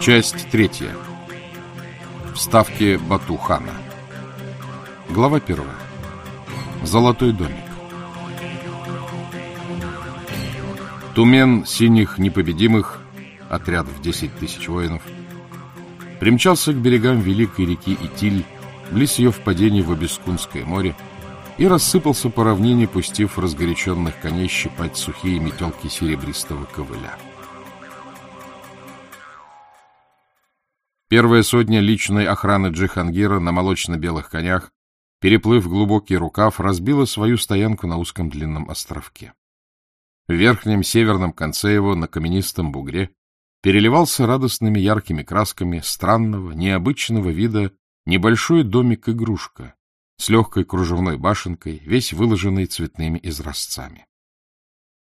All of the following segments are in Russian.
Часть третья. Вставки Батухана. Глава первая. Золотой домик. Тумен синих непобедимых, отряд в десять тысяч воинов, примчался к берегам великой реки Итиль, близ ее впадения в Обескунское море, и рассыпался по равнине, пустив разгоряченных коней щипать сухие метелки серебристого ковыля. Первая сотня личной охраны Джихангира на молочно-белых конях, переплыв глубокий рукав, разбила свою стоянку на узком длинном островке. В верхнем северном конце его, на каменистом бугре, переливался радостными яркими красками странного, необычного вида небольшой домик-игрушка с легкой кружевной башенкой, весь выложенный цветными изразцами.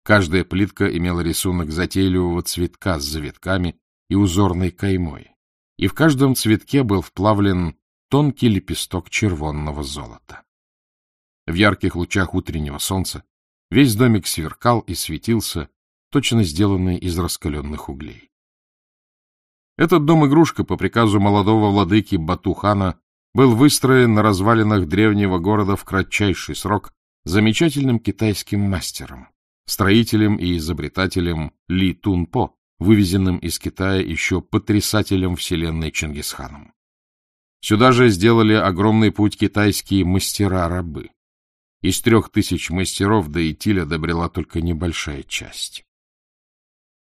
Каждая плитка имела рисунок затейливого цветка с завитками и узорной каймой, и в каждом цветке был вплавлен тонкий лепесток червонного золота. В ярких лучах утреннего солнца весь домик сверкал и светился, точно сделанный из раскаленных углей. Этот дом-игрушка по приказу молодого владыки Батухана был выстроен на развалинах древнего города в кратчайший срок замечательным китайским мастером, строителем и изобретателем Ли Тунпо, вывезенным из Китая еще потрясателем вселенной Чингисханом. Сюда же сделали огромный путь китайские мастера-рабы. Из трех тысяч мастеров до Итиля добрела только небольшая часть.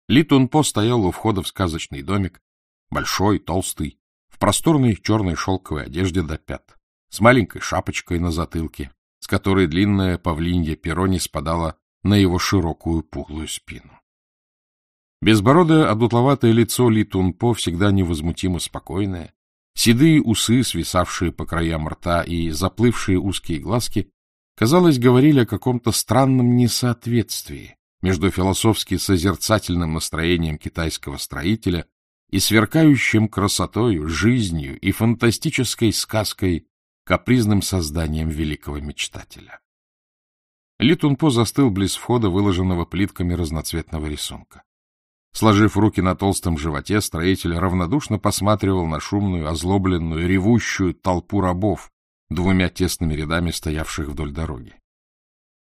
Ли Тунпо стоял у входа в сказочный домик, большой, толстый, в просторной черной шелковой одежде до пят, с маленькой шапочкой на затылке, с которой длинное павлинье перо не спадало на его широкую пухлую спину. Безбородое, одутловатое лицо Ли Тунпо всегда невозмутимо спокойное, седые усы, свисавшие по краям рта и заплывшие узкие глазки, казалось, говорили о каком-то странном несоответствии между философски созерцательным настроением китайского строителя и сверкающим красотою, жизнью и фантастической сказкой капризным созданием великого мечтателя. Ли Тунпо застыл близ входа, выложенного плитками разноцветного рисунка. Сложив руки на толстом животе, строитель равнодушно посматривал на шумную, озлобленную, ревущую толпу рабов, двумя тесными рядами стоявших вдоль дороги.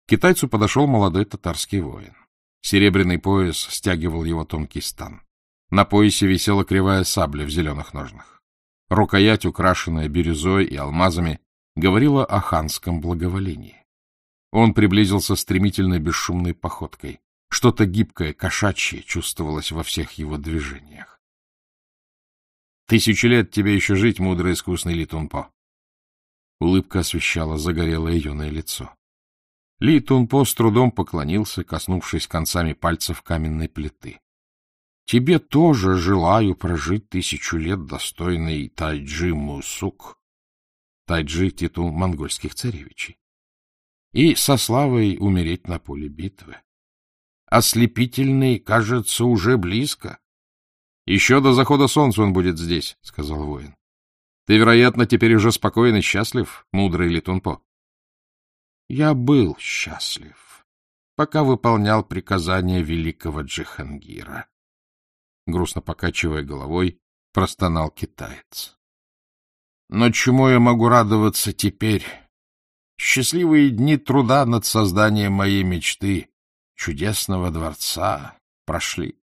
К китайцу подошел молодой татарский воин. Серебряный пояс стягивал его тонкий стан. На поясе висела кривая сабля в зеленых ножнах. Рукоять, украшенная бирюзой и алмазами, говорила о ханском благоволении. Он приблизился стремительной бесшумной походкой. Что-то гибкое, кошачье чувствовалось во всех его движениях. «Тысячу лет тебе еще жить, мудрый искусный Ли Тунпо!» Улыбка освещала загорелое юное лицо. Ли Тунпо с трудом поклонился, коснувшись концами пальцев каменной плиты. — Тебе тоже желаю прожить тысячу лет достойный Тайджи Мусук. Тайджи — титул монгольских царевичей. И со славой умереть на поле битвы. Ослепительный, кажется, уже близко. — Еще до захода солнца он будет здесь, — сказал воин. — Ты, вероятно, теперь уже спокоен и счастлив, мудрый Литунпо. — Я был счастлив, пока выполнял приказания великого Джихангира. Грустно покачивая головой, простонал китаец. — Но чему я могу радоваться теперь? Счастливые дни труда над созданием моей мечты — чудесного дворца прошли.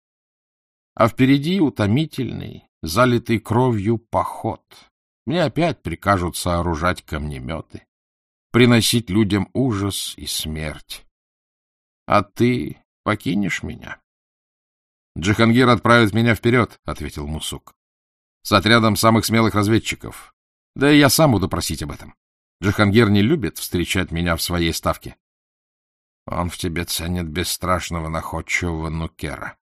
А впереди утомительный, залитый кровью поход. Мне опять прикажут сооружать камнеметы, приносить людям ужас и смерть. А ты покинешь меня? — Джихангир отправит меня вперед, — ответил Мусук. — С отрядом самых смелых разведчиков. Да и я сам буду просить об этом. Джихангир не любит встречать меня в своей ставке. Он в тебе ценит бесстрашного находчивого нукера,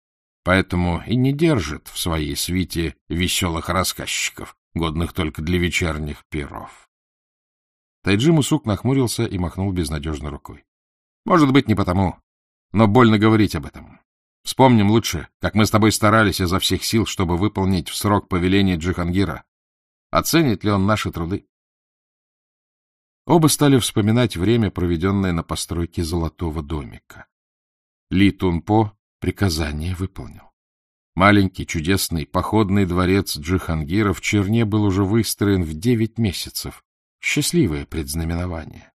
поэтому и не держит в своей свите веселых рассказчиков, годных только для вечерних пиров. Тайджи Мусук нахмурился и махнул безнадежно рукой. — Может быть, не потому, но больно говорить об этом. Вспомним лучше, как мы с тобой старались изо всех сил, чтобы выполнить в срок повеление Джихангира. Оценит ли он наши труды? Оба стали вспоминать время, проведенное на постройке золотого домика. Ли Тунпо приказание выполнил. Маленький, чудесный, походный дворец Джихангира в Черне был уже выстроен в девять месяцев. Счастливое предзнаменование.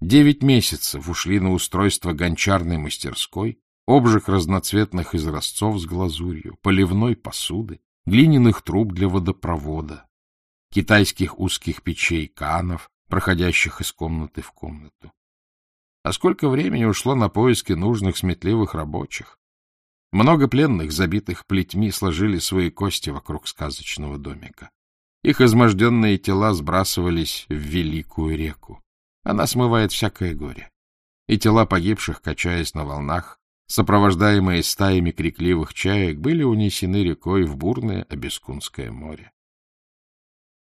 Девять месяцев ушли на устройство гончарной мастерской, обжиг разноцветных изразцов с глазурью, поливной посуды, глиняных труб для водопровода, китайских узких печей канов, проходящих из комнаты в комнату. А сколько времени ушло на поиски нужных сметливых рабочих? Много пленных, забитых плетьми, сложили свои кости вокруг сказочного домика. Их изможденные тела сбрасывались в великую реку. Она смывает всякое горе. И тела погибших, качаясь на волнах, сопровождаемые стаями крикливых чаек, были унесены рекой в бурное Абескунское море.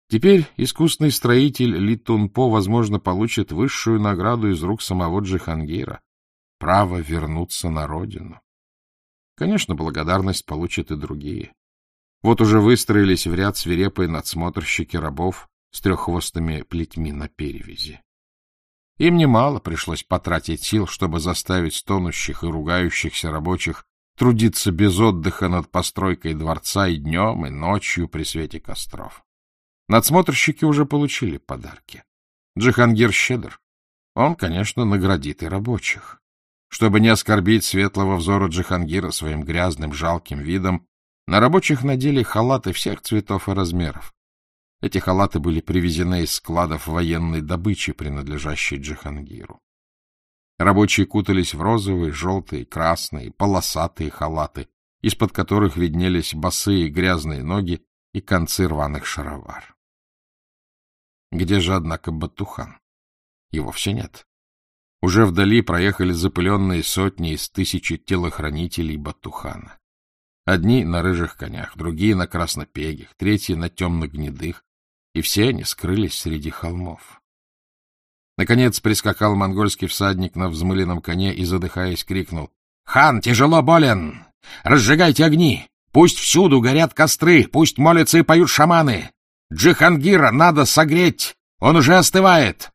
Теперь искусный строитель Ли Тунпо, возможно, получит высшую награду из рук самого Джихангира — право вернуться на родину. Конечно, благодарность получат и другие. Вот уже выстроились в ряд свирепые надсмотрщики рабов с треххвостыми плетьми на перевязи. Им немало пришлось потратить сил, чтобы заставить стонущих и ругающихся рабочих трудиться без отдыха над постройкой дворца и днем, и ночью при свете костров. Надсмотрщики уже получили подарки. Джихангир щедр. Он, конечно, наградит и рабочих. Чтобы не оскорбить светлого взора Джихангира своим грязным, жалким видом, на рабочих надели халаты всех цветов и размеров. Эти халаты были привезены из складов военной добычи, принадлежащей Джихангиру. Рабочие кутались в розовые, желтые, красные, полосатые халаты, из-под которых виднелись босые грязные ноги и концы рваных шаровар. Где же, однако, Батухан? Его все нет. Уже вдали проехали запыленные сотни из тысячи телохранителей Батухана. Одни на рыжих конях, другие на краснопегих, третьи на темно-гнедых, и все они скрылись среди холмов. Наконец прискакал монгольский всадник на взмыленном коне и, задыхаясь, крикнул. — Хан тяжело болен! Разжигайте огни! Пусть всюду горят костры, пусть молятся и поют шаманы! Джихангира надо согреть! Он уже остывает!